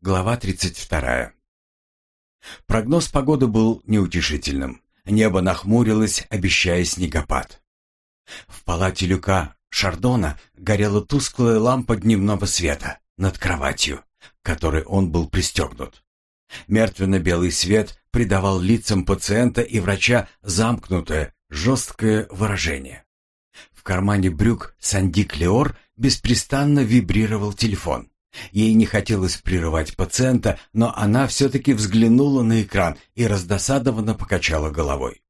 Глава 32. Прогноз погоды был неутешительным. Небо нахмурилось, обещая снегопад. В палате Люка Шардона горела тусклая лампа дневного света над кроватью, к которой он был пристегнут. Мертвенно-белый свет придавал лицам пациента и врача замкнутое, жесткое выражение. В кармане брюк Санди Клеор беспрестанно вибрировал телефон. Ей не хотелось прерывать пациента, но она все-таки взглянула на экран и раздосадованно покачала головой.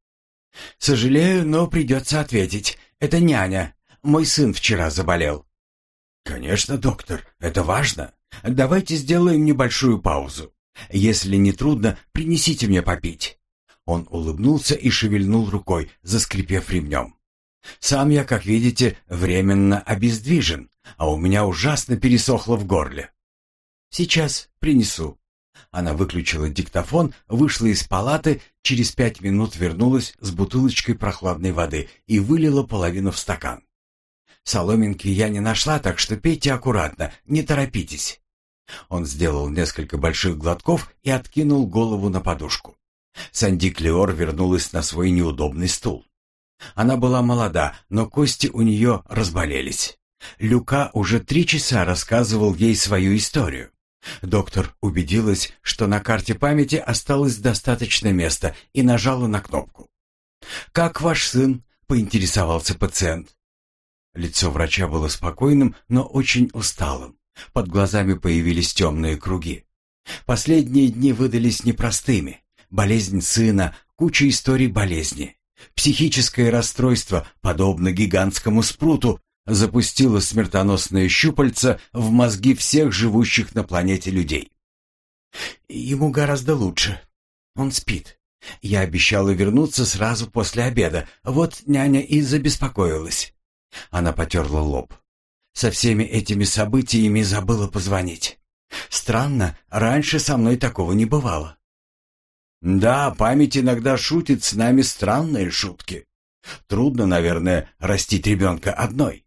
«Сожалею, но придется ответить. Это няня. Мой сын вчера заболел». «Конечно, доктор, это важно. Давайте сделаем небольшую паузу. Если не трудно, принесите мне попить». Он улыбнулся и шевельнул рукой, заскрипев ремнем. «Сам я, как видите, временно обездвижен, а у меня ужасно пересохло в горле. Сейчас принесу. Она выключила диктофон, вышла из палаты, через пять минут вернулась с бутылочкой прохладной воды и вылила половину в стакан. Соломинки я не нашла, так что пейте аккуратно, не торопитесь. Он сделал несколько больших глотков и откинул голову на подушку. Санди Клеор вернулась на свой неудобный стул. Она была молода, но кости у нее разболелись. Люка уже три часа рассказывал ей свою историю. Доктор убедилась, что на карте памяти осталось достаточно места и нажала на кнопку. «Как ваш сын?» — поинтересовался пациент. Лицо врача было спокойным, но очень усталым. Под глазами появились темные круги. Последние дни выдались непростыми. Болезнь сына, куча историй болезни. Психическое расстройство, подобно гигантскому спруту, запустила смертоносные щупальца в мозги всех живущих на планете людей. Ему гораздо лучше. Он спит. Я обещала вернуться сразу после обеда. Вот няня и забеспокоилась. Она потерла лоб. Со всеми этими событиями забыла позвонить. Странно, раньше со мной такого не бывало. Да, память иногда шутит с нами странные шутки. Трудно, наверное, растить ребенка одной.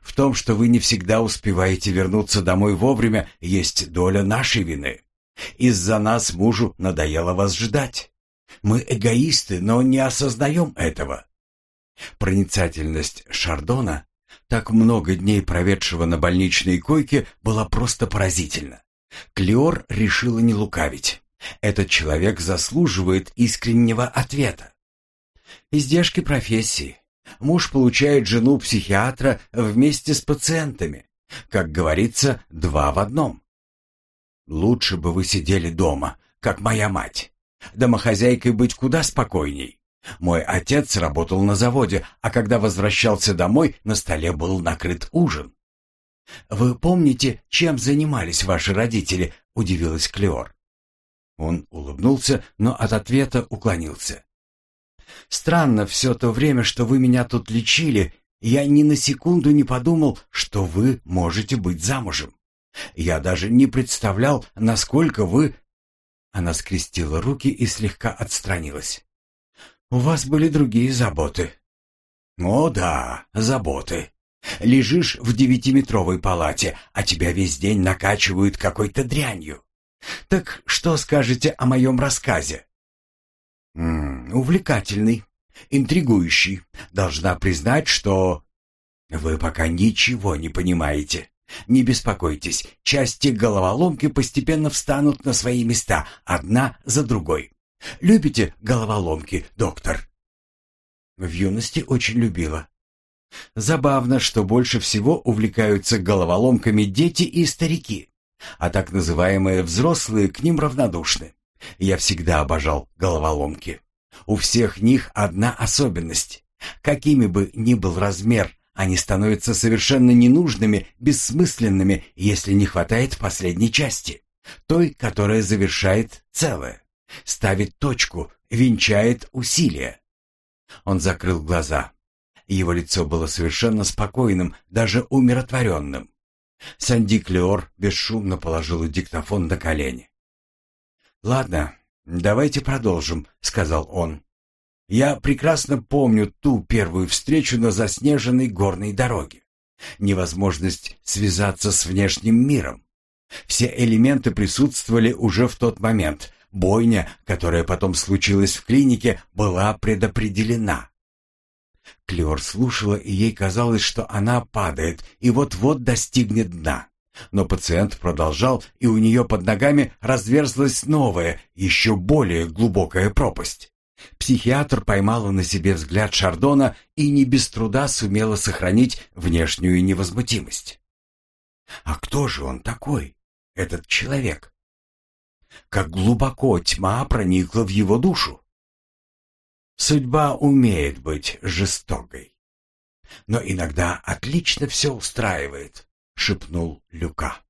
В том, что вы не всегда успеваете вернуться домой вовремя, есть доля нашей вины. Из-за нас мужу надоело вас ждать. Мы эгоисты, но не осознаем этого. Проницательность Шардона, так много дней проведшего на больничной койке, была просто поразительна. Клеор решила не лукавить. Этот человек заслуживает искреннего ответа. Издержки профессии. Муж получает жену психиатра вместе с пациентами. Как говорится, два в одном. Лучше бы вы сидели дома, как моя мать. Домохозяйкой быть куда спокойней. Мой отец работал на заводе, а когда возвращался домой, на столе был накрыт ужин. «Вы помните, чем занимались ваши родители?» — удивилась Клеор. Он улыбнулся, но от ответа уклонился. Странно, все то время, что вы меня тут лечили, я ни на секунду не подумал, что вы можете быть замужем. Я даже не представлял, насколько вы...» Она скрестила руки и слегка отстранилась. «У вас были другие заботы». «О да, заботы. Лежишь в девятиметровой палате, а тебя весь день накачивают какой-то дрянью. Так что скажете о моем рассказе?» М -м, увлекательный, интригующий. Должна признать, что вы пока ничего не понимаете. Не беспокойтесь, части головоломки постепенно встанут на свои места, одна за другой. Любите головоломки, доктор? В юности очень любила. Забавно, что больше всего увлекаются головоломками дети и старики, а так называемые взрослые к ним равнодушны. Я всегда обожал головоломки. У всех них одна особенность. Какими бы ни был размер, они становятся совершенно ненужными, бессмысленными, если не хватает последней части. Той, которая завершает целое. Ставит точку, венчает усилия. Он закрыл глаза. Его лицо было совершенно спокойным, даже умиротворенным. Санди Клеор бесшумно положила диктофон на колени. «Ладно, давайте продолжим», — сказал он. «Я прекрасно помню ту первую встречу на заснеженной горной дороге. Невозможность связаться с внешним миром. Все элементы присутствовали уже в тот момент. Бойня, которая потом случилась в клинике, была предопределена. Клеор слушала, и ей казалось, что она падает и вот-вот достигнет дна. Но пациент продолжал, и у нее под ногами разверзлась новая, еще более глубокая пропасть. Психиатр поймала на себе взгляд Шардона и не без труда сумела сохранить внешнюю невозмутимость. А кто же он такой, этот человек? Как глубоко тьма проникла в его душу. Судьба умеет быть жестокой. Но иногда отлично все устраивает, шепнул Люка.